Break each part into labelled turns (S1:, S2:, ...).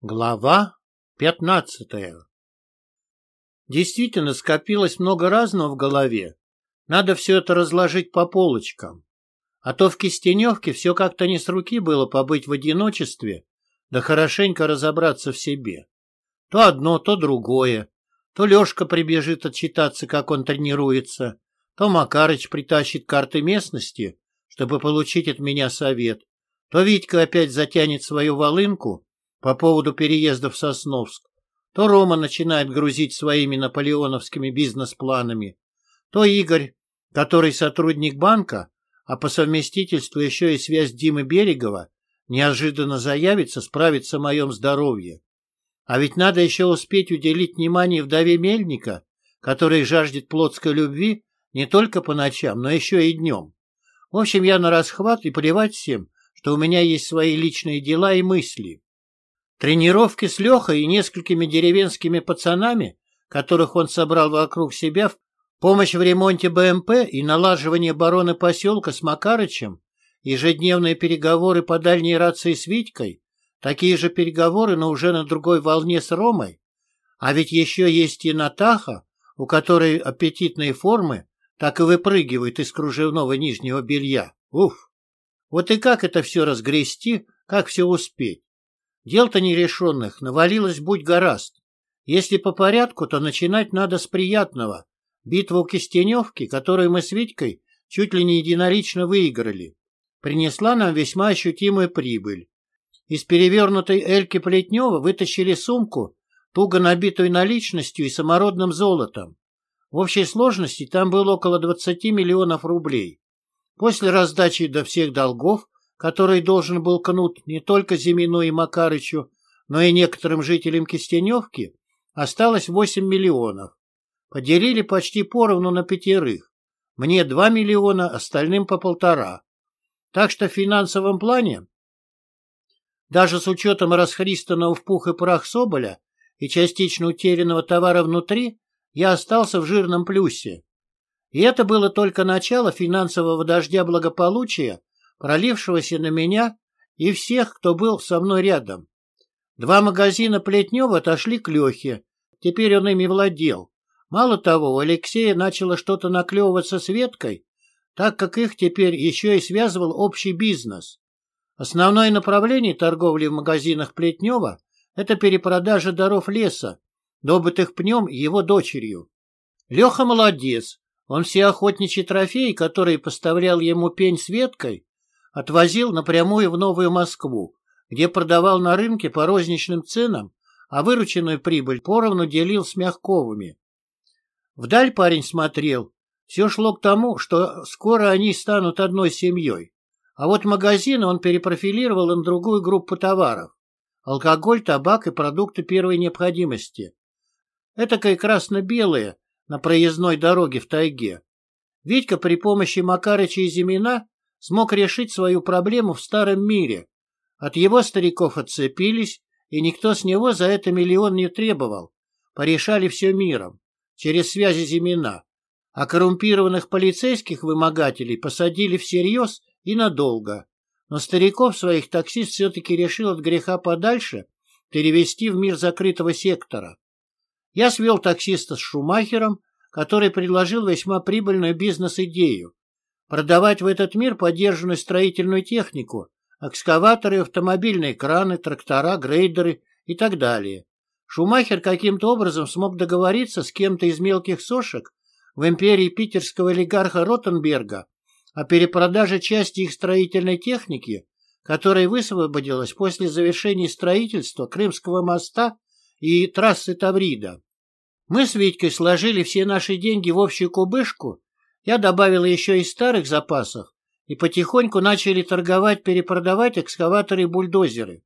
S1: Глава пятнадцатая Действительно скопилось много разного в голове. Надо все это разложить по полочкам. А то в Кистеневке все как-то не с руки было побыть в одиночестве, да хорошенько разобраться в себе. То одно, то другое. То Лешка прибежит отчитаться, как он тренируется, то Макарыч притащит карты местности, чтобы получить от меня совет, то Витька опять затянет свою волынку, по поводу переезда в Сосновск, то Рома начинает грузить своими наполеоновскими бизнес-планами, то Игорь, который сотрудник банка, а по совместительству еще и связь Димы Берегова, неожиданно заявится справиться о моем здоровье. А ведь надо еще успеть уделить внимание вдове Мельника, который жаждет плотской любви не только по ночам, но еще и днем. В общем, я на расхват и плевать всем, что у меня есть свои личные дела и мысли. Тренировки с Лехой и несколькими деревенскими пацанами, которых он собрал вокруг себя, помощь в ремонте БМП и налаживание обороны поселка с Макарычем, ежедневные переговоры по дальней рации с Витькой, такие же переговоры, но уже на другой волне с Ромой. А ведь еще есть и Натаха, у которой аппетитные формы так и выпрыгивают из кружевного нижнего белья. Уф! Вот и как это все разгрести, как все успеть? Дел-то нерешенных навалилось будь гораст. Если по порядку, то начинать надо с приятного. Битву Кистеневки, которую мы с Витькой чуть ли не единолично выиграли, принесла нам весьма ощутимую прибыль. Из перевернутой Эльки Плетнева вытащили сумку, туго набитую наличностью и самородным золотом. В общей сложности там было около 20 миллионов рублей. После раздачи до всех долгов который должен был кнут не только Зимину и Макарычу, но и некоторым жителям Кистеневки, осталось 8 миллионов. Поделили почти поровну на пятерых. Мне 2 миллиона, остальным по полтора. Так что в финансовом плане, даже с учетом расхристанного в пух и прах Соболя и частично утерянного товара внутри, я остался в жирном плюсе. И это было только начало финансового дождя благополучия, пролившегося на меня и всех, кто был со мной рядом. Два магазина Плетнева отошли к Лехе, теперь он ими владел. Мало того, у Алексея начало что-то наклевываться с веткой, так как их теперь еще и связывал общий бизнес. Основное направление торговли в магазинах Плетнева – это перепродажа даров леса, добытых пнем его дочерью. Леха молодец, он все охотничьи трофеи, которые поставлял ему пень с веткой, отвозил напрямую в Новую Москву, где продавал на рынке по розничным ценам, а вырученную прибыль поровну делил с Мягковыми. Вдаль парень смотрел. Все шло к тому, что скоро они станут одной семьей. А вот магазины он перепрофилировал на другую группу товаров. Алкоголь, табак и продукты первой необходимости. Этакое красно-белое на проездной дороге в тайге. Витька при помощи Макарыча и Зимина смог решить свою проблему в старом мире. От его стариков отцепились, и никто с него за это миллион не требовал. Порешали все миром, через связи Зимина. А коррумпированных полицейских вымогателей посадили всерьез и надолго. Но стариков своих таксист все-таки решил от греха подальше перевести в мир закрытого сектора. Я свел таксиста с Шумахером, который предложил весьма прибыльную бизнес-идею продавать в этот мир подержанную строительную технику, экскаваторы, автомобильные краны, трактора, грейдеры и так далее. Шумахер каким-то образом смог договориться с кем-то из мелких сошек в империи питерского олигарха Ротенберга о перепродаже части их строительной техники, которая высвободилась после завершения строительства Крымского моста и трассы Таврида. Мы с Витькой сложили все наши деньги в общую кубышку я добавил еще из старых запасов, и потихоньку начали торговать, перепродавать экскаваторы и бульдозеры.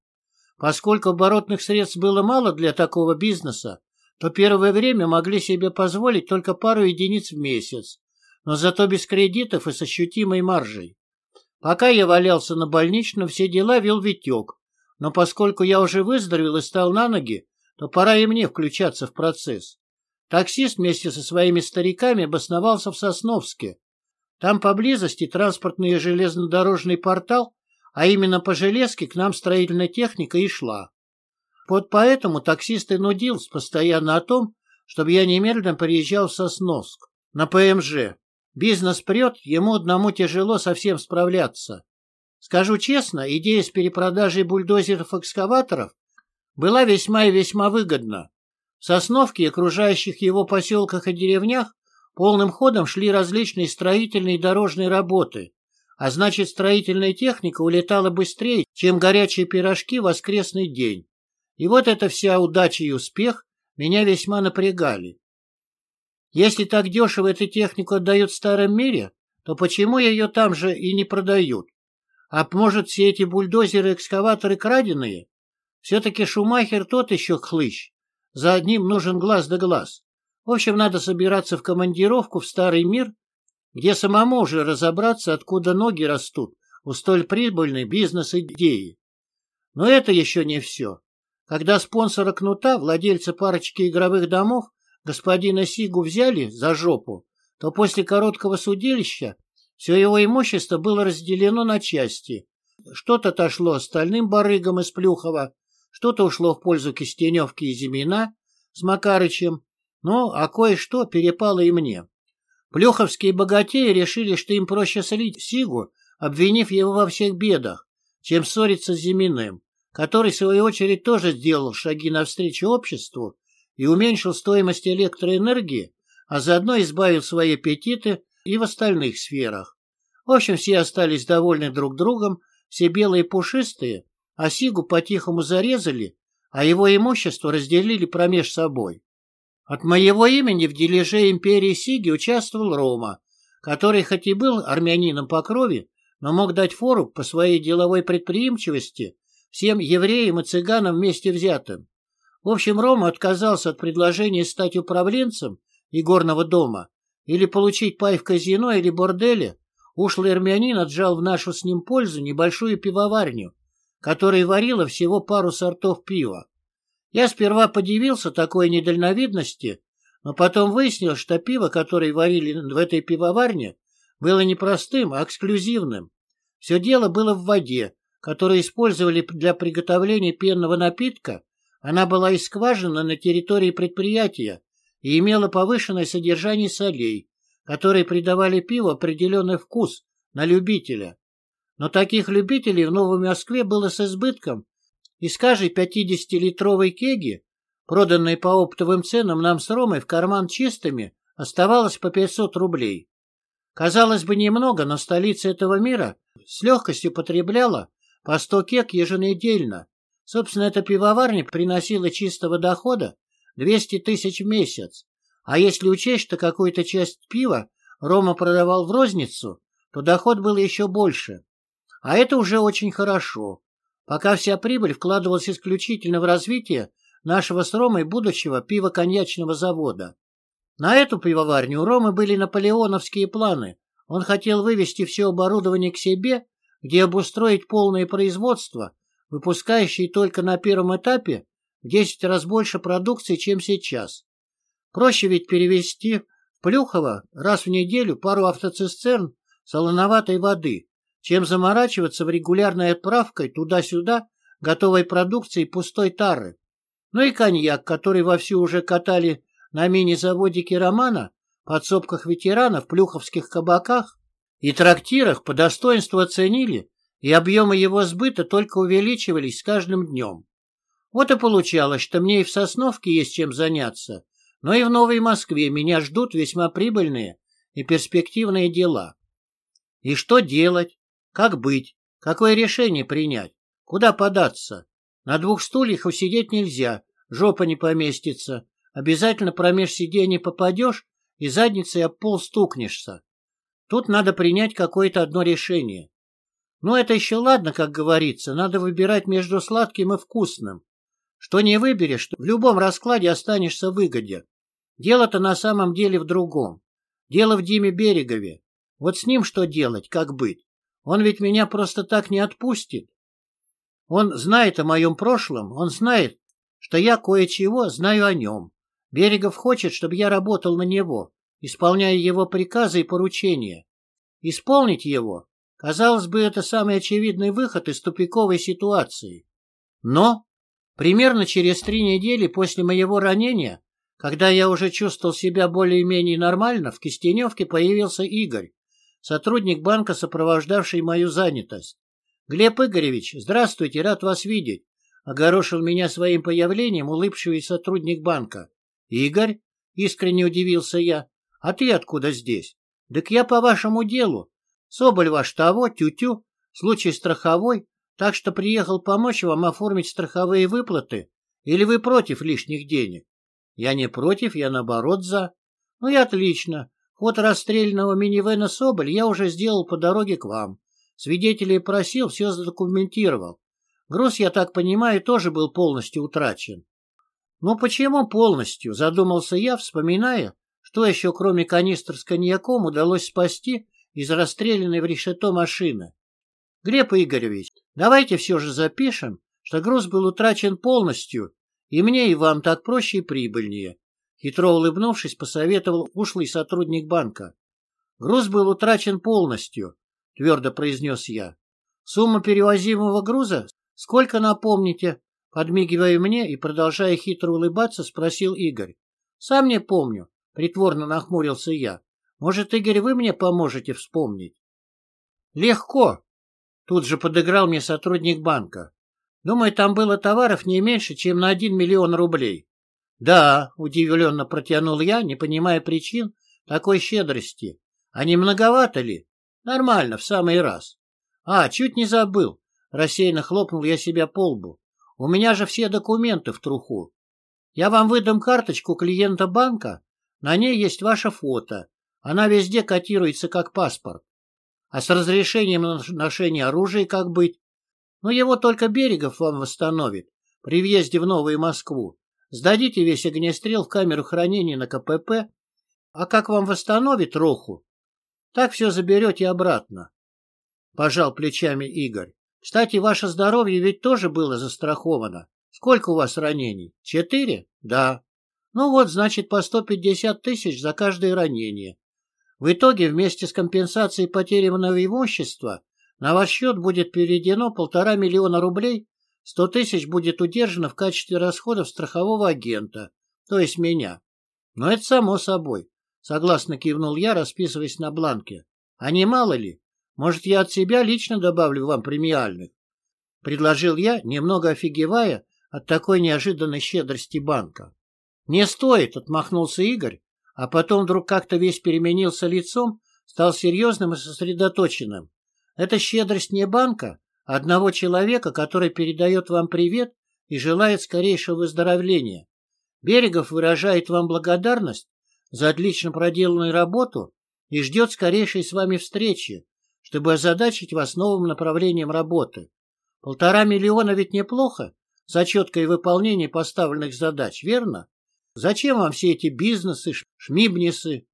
S1: Поскольку оборотных средств было мало для такого бизнеса, то первое время могли себе позволить только пару единиц в месяц, но зато без кредитов и с ощутимой маржей. Пока я валялся на больничном, все дела вел Витек, но поскольку я уже выздоровел и стал на ноги, то пора и мне включаться в процесс. Таксист вместе со своими стариками обосновался в Сосновске. Там поблизости транспортный и железнодорожный портал, а именно по железке к нам строительная техника и шла. вот поэтому таксист и нудил постоянно о том, чтобы я немедленно приезжал в Сосновск, на ПМЖ. Бизнес прет, ему одному тяжело совсем справляться. Скажу честно, идея с перепродажей бульдозеров-экскаваторов была весьма и весьма выгодна. В Сосновке и окружающих его поселках и деревнях полным ходом шли различные строительные и дорожные работы, а значит строительная техника улетала быстрее, чем горячие пирожки в воскресный день. И вот эта вся удача и успех меня весьма напрягали. Если так дешево эту технику отдают в старом мире, то почему ее там же и не продают? А может, все эти бульдозеры и экскаваторы краденые? Все-таки Шумахер тот еще хлыщ. За одним нужен глаз да глаз. В общем, надо собираться в командировку в старый мир, где самому уже разобраться, откуда ноги растут у столь прибыльной бизнес-идеи. Но это еще не все. Когда спонсора кнута, владельца парочки игровых домов, господина Сигу взяли за жопу, то после короткого судилища все его имущество было разделено на части. Что-то отошло остальным барыгам из Плюхова, что-то ушло в пользу Кистеневки и Зимина с Макарычем, ну, а кое-что перепало и мне. Плюховские богатеи решили, что им проще слить Сигу, обвинив его во всех бедах, чем ссориться с Зиминым, который, в свою очередь, тоже сделал шаги навстречу обществу и уменьшил стоимость электроэнергии, а заодно избавил свои аппетиты и в остальных сферах. В общем, все остались довольны друг другом, все белые пушистые, а Сигу по-тихому зарезали, а его имущество разделили промеж собой. От моего имени в дележе империи Сиги участвовал Рома, который хоть и был армянином по крови, но мог дать фору по своей деловой предприимчивости всем евреям и цыганам вместе взятым. В общем, Рома отказался от предложения стать управленцем игорного дома или получить пай в казино или борделе. Ушлый армянин отжал в нашу с ним пользу небольшую пивоварню, которая варила всего пару сортов пива. Я сперва подивился такой недальновидности, но потом выяснил, что пиво, которое варили в этой пивоварне, было не простым, а эксклюзивным. Все дело было в воде, которую использовали для приготовления пенного напитка. Она была из скважины на территории предприятия и имела повышенное содержание солей, которые придавали пиву определенный вкус на любителя. Но таких любителей в Новой Москве было с избытком, из каждой 50-литровой кеги, проданной по оптовым ценам нам с Ромой в карман чистыми, оставалось по 500 рублей. Казалось бы, немного, но столица этого мира с легкостью потребляла по 100 кек еженедельно. Собственно, эта пивоварня приносила чистого дохода 200 тысяч в месяц. А если учесть, что какую-то часть пива Рома продавал в розницу, то доход был еще больше. А это уже очень хорошо пока вся прибыль вкладывалась исключительно в развитие нашего с Ромой будущего пиво-коньячного завода. На эту пивоварню у Ромы были наполеоновские планы. Он хотел вывести все оборудование к себе, где обустроить полное производство, выпускающее только на первом этапе в 10 раз больше продукции, чем сейчас. Проще ведь перевести в Плюхово раз в неделю пару автоцистерн солоноватой воды, чем заморачиваться в регулярной отправкой туда-сюда готовой продукции пустой тары. Ну и коньяк, который вовсю уже катали на мини-заводике Романа, подсобках ветеранов, плюховских кабаках и трактирах по достоинству оценили, и объемы его сбыта только увеличивались с каждым днем. Вот и получалось, что мне и в Сосновке есть чем заняться, но и в Новой Москве меня ждут весьма прибыльные и перспективные дела. И что делать? Как быть? Какое решение принять? Куда податься? На двух стульях усидеть нельзя, жопа не поместится. Обязательно промеж сидений попадешь и задницей об пол стукнешься. Тут надо принять какое-то одно решение. Ну, это еще ладно, как говорится, надо выбирать между сладким и вкусным. Что не выберешь, в любом раскладе останешься в выгоде. Дело-то на самом деле в другом. Дело в Диме Берегове. Вот с ним что делать, как быть? Он ведь меня просто так не отпустит. Он знает о моем прошлом, он знает, что я кое-чего знаю о нем. Берегов хочет, чтобы я работал на него, исполняя его приказы и поручения. Исполнить его, казалось бы, это самый очевидный выход из тупиковой ситуации. Но Примерно через три недели после моего ранения, когда я уже чувствовал себя более-менее нормально, в Кистеневке появился Игорь, сотрудник банка, сопровождавший мою занятость. «Глеб Игоревич, здравствуйте, рад вас видеть», — огорошил меня своим появлением улыбчивый сотрудник банка. «Игорь?» — искренне удивился я. «А ты откуда здесь?» «Так я по вашему делу. Соболь ваш того, тю-тю, случай страховой, так что приехал помочь вам оформить страховые выплаты. Или вы против лишних денег?» «Я не против, я наоборот за». «Ну и отлично. Ход расстрельного минивэна Соболь я уже сделал по дороге к вам. Свидетелей просил, все задокументировал. Груз, я так понимаю, тоже был полностью утрачен. Ну почему полностью, задумался я, вспоминая, что еще кроме канистр с коньяком удалось спасти из расстрелянной в решето машины. Глеб Игоревич, давайте все же запишем, что груз был утрачен полностью, и мне и вам так проще и прибыльнее. Хитро улыбнувшись, посоветовал ушлый сотрудник банка. Груз был утрачен полностью, — твердо произнес я. «Сумма перевозимого груза? Сколько напомните?» Подмигивая мне и продолжая хитро улыбаться, спросил Игорь. «Сам не помню», — притворно нахмурился я. «Может, Игорь, вы мне поможете вспомнить?» «Легко», — тут же подыграл мне сотрудник банка. «Думаю, там было товаров не меньше, чем на один миллион рублей». «Да», — удивленно протянул я, не понимая причин такой щедрости. «А не многовато ли?» Нормально, в самый раз. А, чуть не забыл. Рассеянно хлопнул я себя по лбу. У меня же все документы в труху. Я вам выдам карточку клиента банка. На ней есть ваше фото. Она везде котируется как паспорт. А с разрешением на ношение оружия как быть? Ну, его только Берегов вам восстановит при въезде в Новую Москву. Сдадите весь огнестрел в камеру хранения на КПП. А как вам восстановит Роху, так все заберете обратно. Пожал плечами Игорь. Кстати, ваше здоровье ведь тоже было застраховано. Сколько у вас ранений? Четыре? Да. Ну вот, значит, по 150 тысяч за каждое ранение. В итоге, вместе с компенсацией потерянного имущества, на ваш счет будет переведено полтора миллиона рублей, 100 тысяч будет удержано в качестве расходов страхового агента, то есть меня. Но это само собой. Согласно кивнул я, расписываясь на бланке. А не мало ли? Может, я от себя лично добавлю вам премиальных? Предложил я, немного офигевая от такой неожиданной щедрости банка. Не стоит, отмахнулся Игорь, а потом вдруг как-то весь переменился лицом, стал серьезным и сосредоточенным. Это щедрость не банка, одного человека, который передает вам привет и желает скорейшего выздоровления. Берегов выражает вам благодарность за отлично проделанную работу и ждет скорейшей с вами встречи, чтобы озадачить вас новым направлением работы. Полтора миллиона ведь неплохо за четкое выполнение поставленных задач, верно? Зачем вам все эти бизнесы, шмибнисы?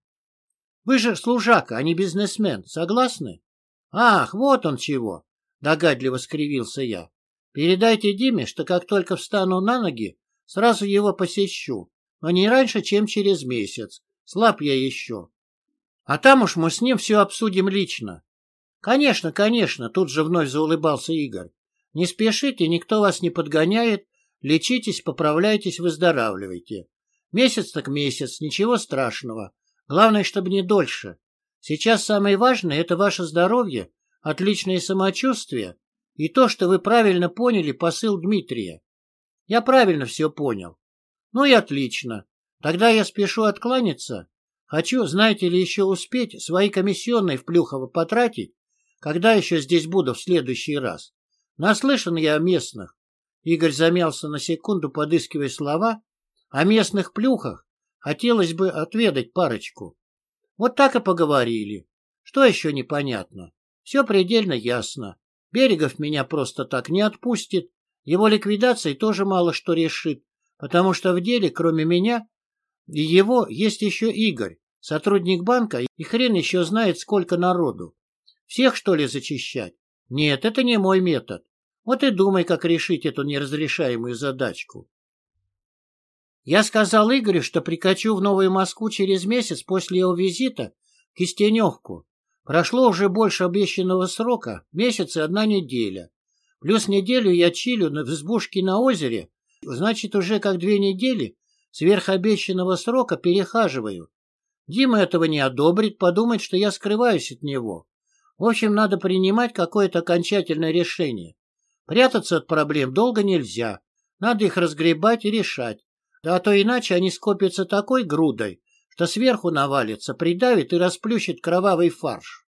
S1: Вы же служака, а не бизнесмен, согласны? Ах, вот он чего! Догадливо скривился я. Передайте Диме, что как только встану на ноги, сразу его посещу, но не раньше, чем через месяц, Слаб я еще. А там уж мы с ним все обсудим лично. Конечно, конечно, тут же вновь заулыбался Игорь. Не спешите, никто вас не подгоняет. Лечитесь, поправляйтесь, выздоравливайте. Месяц так месяц, ничего страшного. Главное, чтобы не дольше. Сейчас самое важное — это ваше здоровье, отличное самочувствие и то, что вы правильно поняли посыл Дмитрия. Я правильно все понял. Ну и отлично. Тогда я спешу откланяться. Хочу, знаете ли, еще успеть свои комиссионные в Плюхово потратить, когда еще здесь буду в следующий раз. Наслышан я о местных. Игорь замялся на секунду, подыскивая слова. О местных плюхах хотелось бы отведать парочку. Вот так и поговорили. Что еще непонятно? Все предельно ясно. Берегов меня просто так не отпустит. Его ликвидацией тоже мало что решит, потому что в деле, кроме меня, и его есть еще Игорь, сотрудник банка, и хрен еще знает, сколько народу. Всех, что ли, зачищать? Нет, это не мой метод. Вот и думай, как решить эту неразрешаемую задачку. Я сказал Игорю, что прикачу в Новую Москву через месяц после его визита в Кистеневку. Прошло уже больше обещанного срока, месяц и одна неделя. Плюс неделю я чилю в избушке на озере Значит, уже как две недели сверхобещанного срока перехаживаю. Дима этого не одобрит, подумает, что я скрываюсь от него. В общем, надо принимать какое-то окончательное решение. Прятаться от проблем долго нельзя. Надо их разгребать и решать. А то иначе они скопятся такой грудой, что сверху навалится, придавит и расплющит кровавый фарш.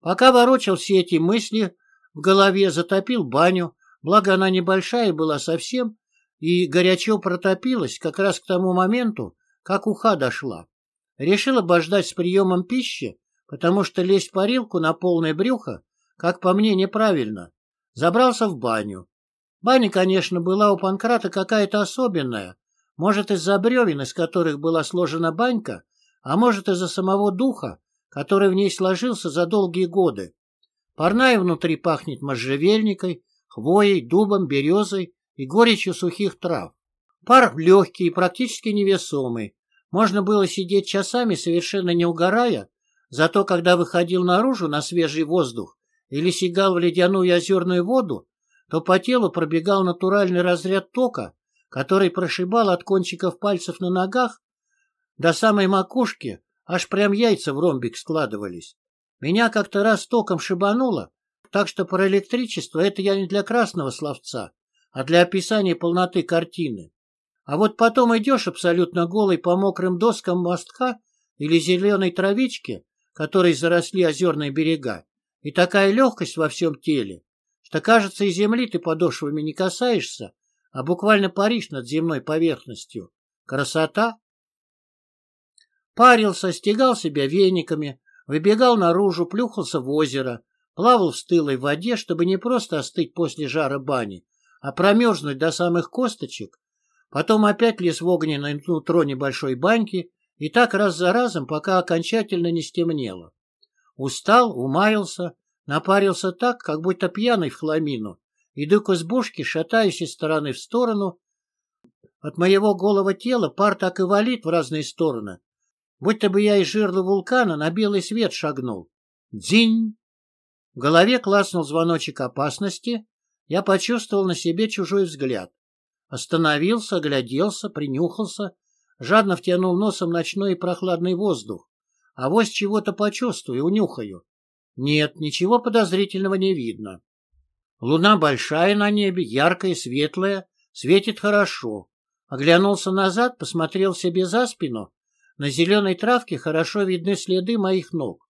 S1: Пока ворочал все эти мысли, в голове затопил баню, благо она небольшая была совсем, и горячо протопилась как раз к тому моменту, как уха дошла. Решил обождать с приемом пищи, потому что лезть в парилку на полное брюхо, как по мне, неправильно. Забрался в баню. Баня, конечно, была у Панкрата какая-то особенная, может, из-за бревен, из которых была сложена банька, а может, из-за самого духа, который в ней сложился за долгие годы. Парная внутри пахнет можжевельникой, хвоей, дубом, березой и горечью сухих трав. Пар легкий и практически невесомый. Можно было сидеть часами, совершенно не угорая, зато когда выходил наружу на свежий воздух или сигал в ледяную озерную воду, то по телу пробегал натуральный разряд тока, который прошибал от кончиков пальцев на ногах до самой макушки, аж прям яйца в ромбик складывались. Меня как-то раз током шибануло, так что про электричество это я не для красного словца, а для описания полноты картины. А вот потом идешь абсолютно голый по мокрым доскам мостка или зеленой травичке, которой заросли озерные берега, и такая легкость во всем теле, что, кажется, и земли ты подошвами не касаешься, а буквально паришь над земной поверхностью. Красота! Парился, стегал себя вениками, выбегал наружу, плюхался в озеро, плавал в стылой воде, чтобы не просто остыть после жара бани, а промерзнуть до самых косточек, потом опять лез в огненное нутро небольшой баньки и так раз за разом, пока окончательно не стемнело. Устал, умаялся, напарился так, как будто пьяный в хламину, Иду к избушке, шатаюсь из стороны в сторону. От моего голого тела пар так и валит в разные стороны. Будто бы я из жерла вулкана на белый свет шагнул. Дзинь! В голове класснул звоночек опасности. Я почувствовал на себе чужой взгляд. Остановился, огляделся, принюхался, жадно втянул носом ночной и прохладный воздух. А вось чего-то почувствую, унюхаю. Нет, ничего подозрительного не видно. Луна большая на небе, яркая, светлая, светит хорошо. Оглянулся назад, посмотрел себе за спину. На зеленой травке хорошо видны следы моих ног.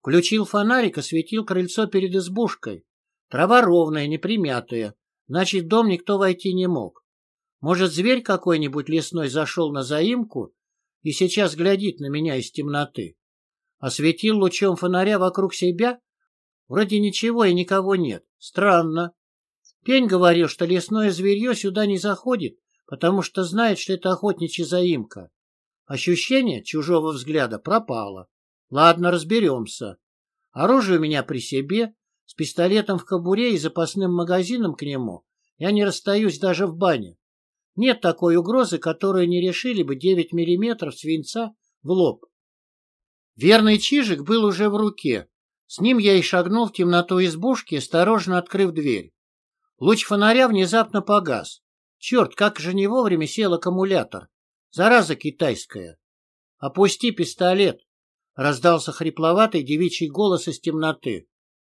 S1: Включил фонарик, осветил крыльцо перед избушкой. Трава ровная, непримятая. Значит, в дом никто войти не мог. Может, зверь какой-нибудь лесной зашел на заимку и сейчас глядит на меня из темноты. Осветил лучом фонаря вокруг себя Вроде ничего и никого нет. Странно. Пень говорил, что лесное зверье сюда не заходит, потому что знает, что это охотничья заимка. Ощущение чужого взгляда пропало. Ладно, разберемся. Оружие у меня при себе, с пистолетом в кобуре и запасным магазином к нему. Я не расстаюсь даже в бане. Нет такой угрозы, которую не решили бы 9 миллиметров свинца в лоб. Верный чижик был уже в руке, с ним я и шагнул в темноту избушки, осторожно открыв дверь. Луч фонаря внезапно погас. Черт, как же не вовремя сел аккумулятор. Зараза китайская. «Опусти пистолет!» — раздался хрипловатый девичий голос из темноты.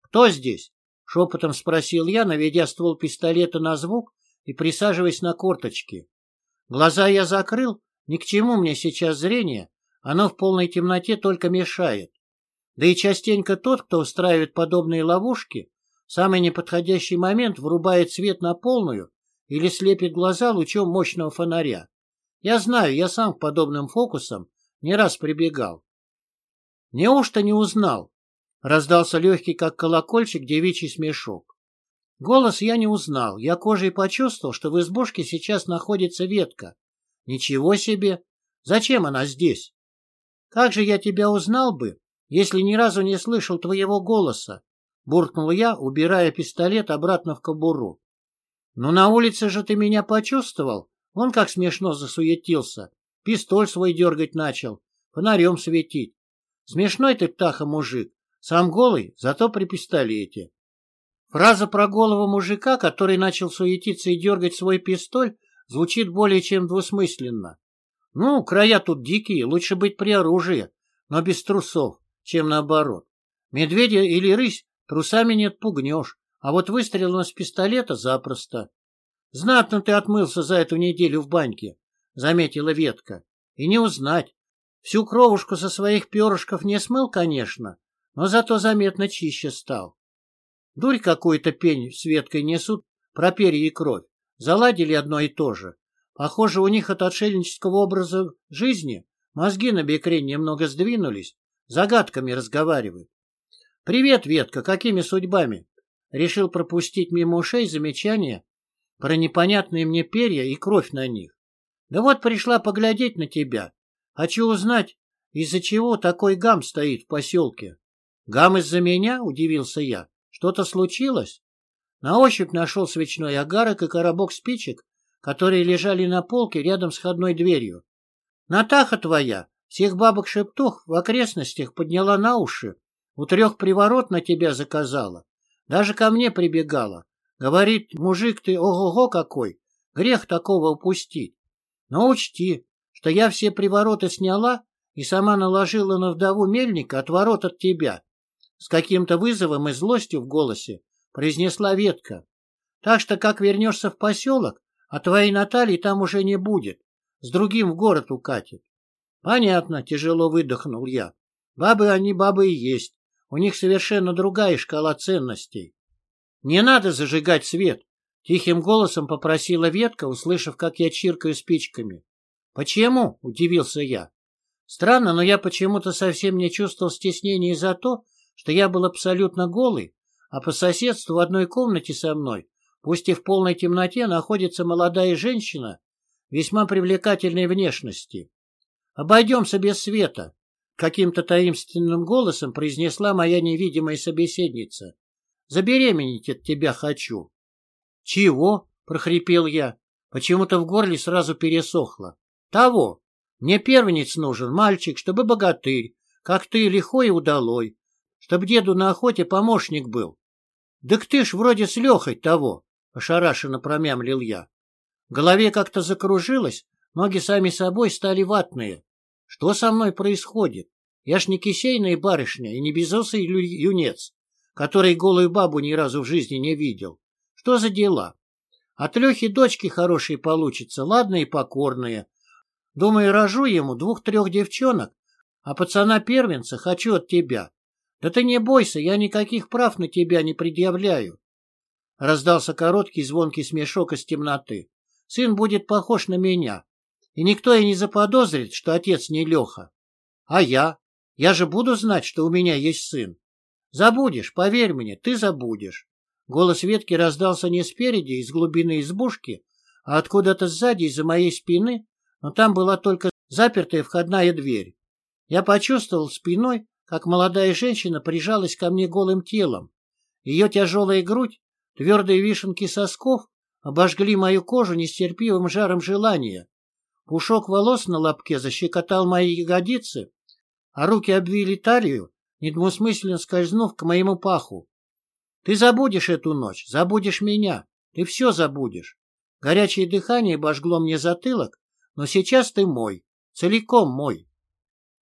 S1: «Кто здесь?» — шепотом спросил я, наведя ствол пистолета на звук и присаживаясь на корточки. Глаза я закрыл, ни к чему мне сейчас зрение, оно в полной темноте только мешает. Да и частенько тот, кто устраивает подобные ловушки, в самый неподходящий момент врубает свет на полную или слепит глаза лучом мощного фонаря. Я знаю, я сам к подобным фокусам не раз прибегал. Неужто не узнал? Раздался легкий, как колокольчик, девичий смешок. Голос я не узнал. Я кожей почувствовал, что в избушке сейчас находится ветка. Ничего себе! Зачем она здесь? Как же я тебя узнал бы, если ни разу не слышал твоего голоса, — буркнул я, убирая пистолет обратно в кобуру. — Ну, на улице же ты меня почувствовал. Он как смешно засуетился. Пистоль свой дергать начал, фонарем светить. Смешной ты, птаха, мужик. Сам голый, зато при пистолете. Фраза про голову мужика, который начал суетиться и дергать свой пистоль, звучит более чем двусмысленно. Ну, края тут дикие, лучше быть при оружии, но без трусов, чем наоборот. Медведя или рысь трусами не отпугнешь, а вот выстрелом с пистолета запросто. Знатно ты отмылся за эту неделю в баньке, — заметила ветка. И не узнать. Всю кровушку со своих перышков не смыл, конечно, но зато заметно чище стал. Дурь какую-то пень с веткой несут про перья и кровь. Заладили одно и то же. Похоже, у них от отшельнического образа жизни мозги на бекре немного сдвинулись, загадками разговаривают. «Привет, Ветка, какими судьбами?» Решил пропустить мимо ушей замечания про непонятные мне перья и кровь на них. «Да вот пришла поглядеть на тебя. Хочу узнать, из-за чего такой гам стоит в поселке». «Гам из-за меня?» — удивился я. «Что-то случилось?» На ощупь нашел свечной огарок и коробок спичек, которые лежали на полке рядом с входной дверью. Натаха твоя всех бабок-шептух в окрестностях подняла на уши, у трех приворот на тебя заказала, даже ко мне прибегала. Говорит, мужик ты ого-го какой, грех такого упустить. Но учти, что я все привороты сняла и сама наложила на вдову мельника отворот от тебя. С каким-то вызовом и злостью в голосе произнесла ветка. Так что, как вернешься в поселок, а твоей Натальи там уже не будет. С другим в город укатит. Понятно, тяжело выдохнул я. Бабы они бабы и есть. У них совершенно другая шкала ценностей. Не надо зажигать свет. Тихим голосом попросила ветка, услышав, как я чиркаю спичками. Почему? Удивился я. Странно, но я почему-то совсем не чувствовал стеснения за то, что я был абсолютно голый а по соседству в одной комнате со мной, пусть и в полной темноте, находится молодая женщина весьма привлекательной внешности. «Обойдемся без света», — каким-то таинственным голосом произнесла моя невидимая собеседница. «Забеременеть от тебя хочу». «Чего?» — прохрипел я. Почему-то в горле сразу пересохло. «Того. Мне первенец нужен, мальчик, чтобы богатырь, как ты, лихой и удалой, чтоб деду на охоте помощник был. — Так ты ж вроде с Лехой того, — ошарашенно промямлил я. В голове как-то закружилось, ноги сами собой стали ватные. Что со мной происходит? Я ж не кисейная барышня и не безусый юнец, который голую бабу ни разу в жизни не видел. Что за дела? От Лехи дочки хорошие получится, ладные и покорные. Думаю, рожу ему двух-трех девчонок, а пацана-первенца хочу от тебя. Да ты не бойся, я никаких прав на тебя не предъявляю. Раздался короткий звонкий смешок из темноты. Сын будет похож на меня. И никто и не заподозрит, что отец не Леха. А я? Я же буду знать, что у меня есть сын. Забудешь, поверь мне, ты забудешь. Голос ветки раздался не спереди, из глубины избушки, а откуда-то сзади, из-за моей спины, но там была только запертая входная дверь. Я почувствовал спиной, как молодая женщина прижалась ко мне голым телом. Ее тяжелая грудь, твердые вишенки сосков обожгли мою кожу нестерпивым жаром желания. Пушок волос на лобке защекотал мои ягодицы, а руки обвили талию, недвусмысленно скользнув к моему паху. Ты забудешь эту ночь, забудешь меня, ты все забудешь. Горячее дыхание обожгло мне затылок, но сейчас ты мой, целиком мой.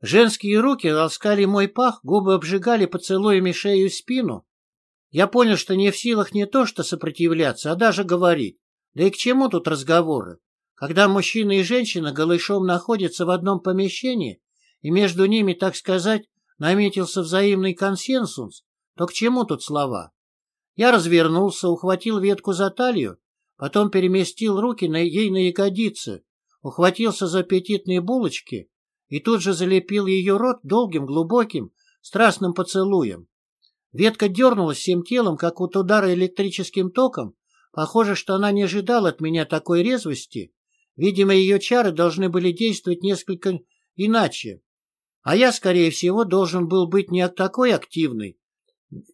S1: Женские руки ласкали мой пах, губы обжигали поцелуями шею и спину. Я понял, что не в силах не то что сопротивляться, а даже говорить. Да и к чему тут разговоры? Когда мужчина и женщина голышом находятся в одном помещении, и между ними, так сказать, наметился взаимный консенсус, то к чему тут слова? Я развернулся, ухватил ветку за талию, потом переместил руки на ей на ягодицы, ухватился за аппетитные булочки и тут же залепил ее рот долгим, глубоким, страстным поцелуем. Ветка дернулась всем телом, как от удара электрическим током. Похоже, что она не ожидала от меня такой резвости. Видимо, ее чары должны были действовать несколько иначе. А я, скорее всего, должен был быть не такой активный.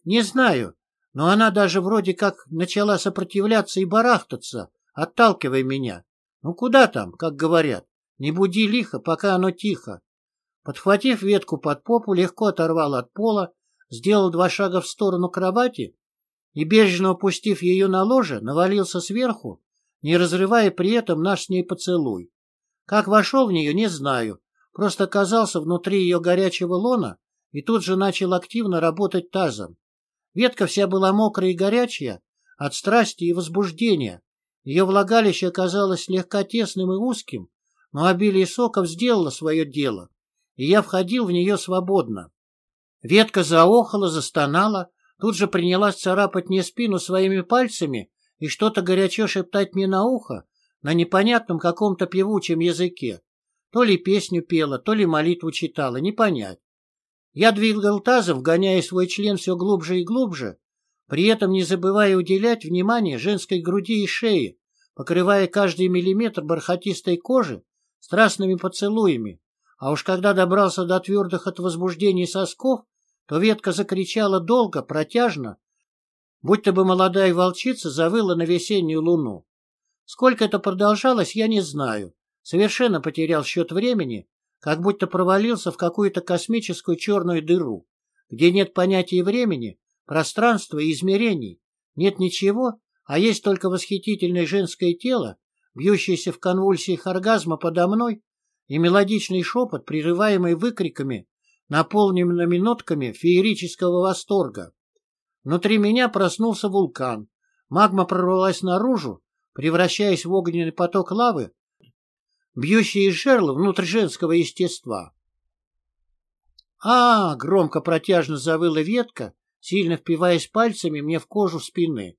S1: Не знаю, но она даже вроде как начала сопротивляться и барахтаться, отталкивая меня. Ну куда там, как говорят. Не буди лихо, пока оно тихо. Подхватив ветку под попу, легко оторвал от пола, сделал два шага в сторону кровати и, бережно опустив ее на ложе, навалился сверху, не разрывая при этом наш с ней поцелуй. Как вошел в нее, не знаю, просто оказался внутри ее горячего лона и тут же начал активно работать тазом. Ветка вся была мокрая и горячая от страсти и возбуждения. Ее влагалище оказалось слегка тесным и узким, но обилие соков сделало свое дело, и я входил в нее свободно. Ветка заохала, застонала, тут же принялась царапать мне спину своими пальцами и что-то горячо шептать мне на ухо на непонятном каком-то певучем языке. То ли песню пела, то ли молитву читала, не понять. Я двигал тазом, вгоняя свой член все глубже и глубже, при этом не забывая уделять внимание женской груди и шее, покрывая каждый миллиметр бархатистой кожи страстными поцелуями. А уж когда добрался до твердых от возбуждения сосков, то ветка закричала долго, протяжно, будто бы молодая волчица завыла на весеннюю луну. Сколько это продолжалось, я не знаю. Совершенно потерял счет времени, как будто провалился в какую-то космическую черную дыру, где нет понятия времени, пространства и измерений, нет ничего, а есть только восхитительное женское тело, бьющееся в конвульсиях оргазма подо мной, и мелодичный шепот, прерываемый выкриками, наполненными нотками феерического восторга. Внутри меня проснулся вулкан. Магма прорвалась наружу, превращаясь в огненный поток лавы, бьющий из жерла внутрь женского естества. а, громко протяжно завыла ветка, сильно впиваясь пальцами мне в кожу спины.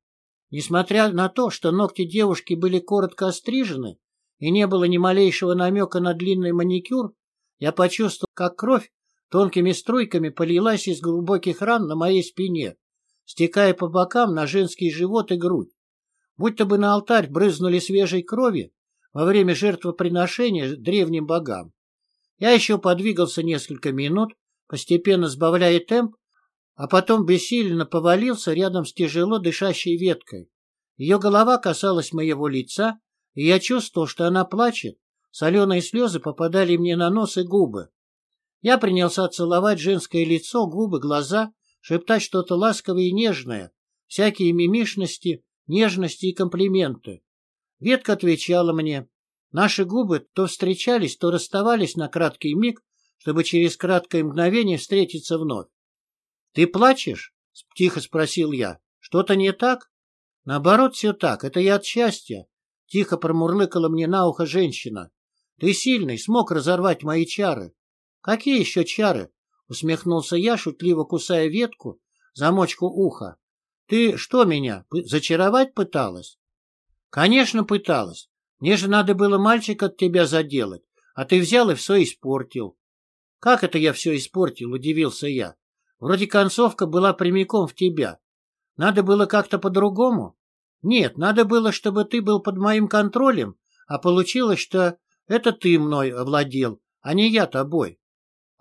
S1: Несмотря на то, что ногти девушки были коротко острижены и не было ни малейшего намека на длинный маникюр, я почувствовал, как кровь тонкими струйками полилась из глубоких ран на моей спине, стекая по бокам на женский живот и грудь. Будто бы на алтарь брызнули свежей крови во время жертвоприношения древним богам. Я еще подвигался несколько минут, постепенно сбавляя темп, а потом бессильно повалился рядом с тяжело дышащей веткой. Ее голова касалась моего лица, и я чувствовал, что она плачет. Соленые слезы попадали мне на нос и губы. Я принялся целовать женское лицо, губы, глаза, шептать что-то ласковое и нежное, всякие мимишности, нежности и комплименты. Ветка отвечала мне. Наши губы то встречались, то расставались на краткий миг, чтобы через краткое мгновение встретиться вновь. — Ты плачешь? — тихо спросил я. — Что-то не так? — Наоборот, все так. Это я от счастья. Тихо промурлыкала мне на ухо женщина. — Ты сильный, смог разорвать мои чары. «Какие еще чары?» — усмехнулся я, шутливо кусая ветку, замочку уха. «Ты что меня, зачаровать пыталась?» «Конечно, пыталась. Мне же надо было мальчик от тебя заделать, а ты взял и все испортил». «Как это я все испортил?» — удивился я. «Вроде концовка была прямиком в тебя. Надо было как-то по-другому?» «Нет, надо было, чтобы ты был под моим контролем, а получилось, что это ты мной овладел, а не я тобой.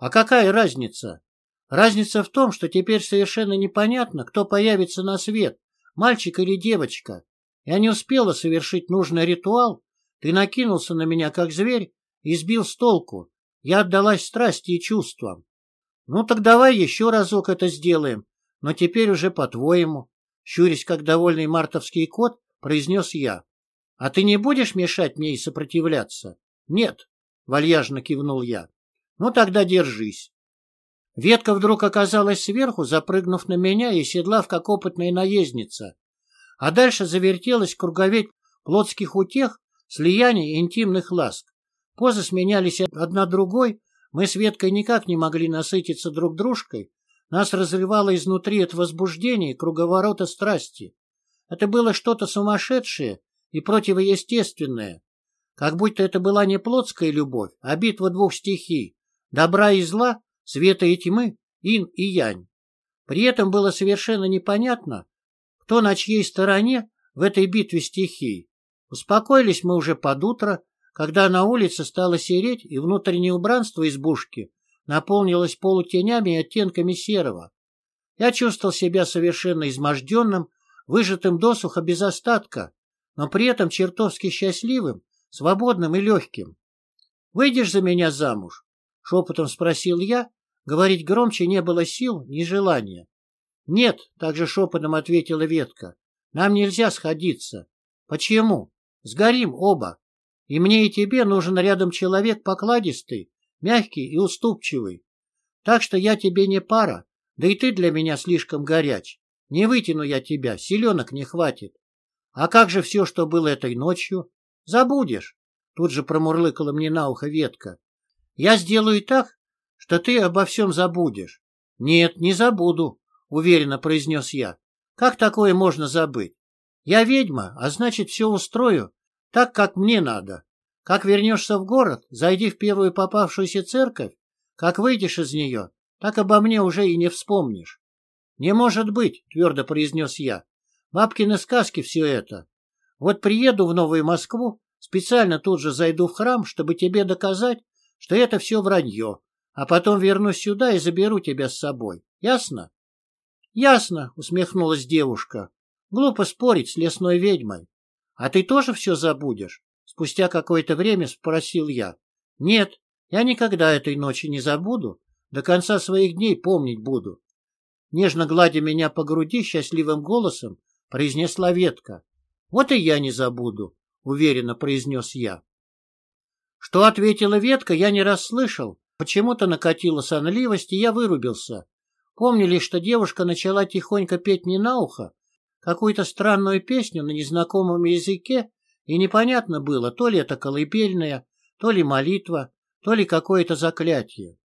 S1: А какая разница? Разница в том, что теперь совершенно непонятно, кто появится на свет, мальчик или девочка. Я не успела совершить нужный ритуал, ты накинулся на меня как зверь и сбил с толку. Я отдалась страсти и чувствам. Ну так давай еще разок это сделаем, но теперь уже по-твоему. Щурясь, как довольный мартовский кот, произнес я. А ты не будешь мешать мне и сопротивляться? Нет, вальяжно кивнул я. Ну тогда держись. Ветка вдруг оказалась сверху, запрыгнув на меня и седлав, как опытная наездница. А дальше завертелась круговедь плотских утех, слияний и интимных ласк. Позы сменялись одна другой, мы с Веткой никак не могли насытиться друг дружкой, нас разрывало изнутри от возбуждения круговорота страсти. Это было что-то сумасшедшее и противоестественное, как будто это была не плотская любовь, а битва двух стихий добра и зла, света и тьмы, ин и янь. При этом было совершенно непонятно, кто на чьей стороне в этой битве стихий. Успокоились мы уже под утро, когда на улице стало сереть, и внутреннее убранство избушки наполнилось полутенями и оттенками серого. Я чувствовал себя совершенно изможденным, выжатым досуха без остатка, но при этом чертовски счастливым, свободным и легким. «Выйдешь за меня замуж?» — шепотом спросил я. Говорить громче не было сил, ни желания. — Нет, — также шепотом ответила ветка. — Нам нельзя сходиться. — Почему? Сгорим оба. И мне и тебе нужен рядом человек покладистый, мягкий и уступчивый. Так что я тебе не пара, да и ты для меня слишком горяч. Не вытяну я тебя, селенок не хватит. А как же все, что было этой ночью? Забудешь. Тут же промурлыкала мне на ухо ветка. Я сделаю так, что ты обо всем забудешь. Нет, не забуду, уверенно произнес я. Как такое можно забыть? Я ведьма, а значит, все устрою так, как мне надо. Как вернешься в город, зайди в первую попавшуюся церковь, как выйдешь из нее, так обо мне уже и не вспомнишь. — Не может быть, — твердо произнес я. — Бабкины сказки все это. Вот приеду в Новую Москву, специально тут же зайду в храм, чтобы тебе доказать, что это все вранье, а потом вернусь сюда и заберу тебя с собой. Ясно? — Ясно, — усмехнулась девушка. — Глупо спорить с лесной ведьмой. — А ты тоже все забудешь? Спустя какое-то время спросил я. — Нет, я никогда этой ночи не забуду, до конца своих дней помнить буду. Нежно гладя меня по груди счастливым голосом, произнесла ветка. — Вот и я не забуду, — уверенно произнес я. Что ответила ветка, я не расслышал. Почему-то накатила сонливость, и я вырубился. Помню лишь, что девушка начала тихонько петь мне на ухо какую-то странную песню на незнакомом языке, и непонятно было, то ли это колыбельная, то ли молитва, то ли какое-то заклятие.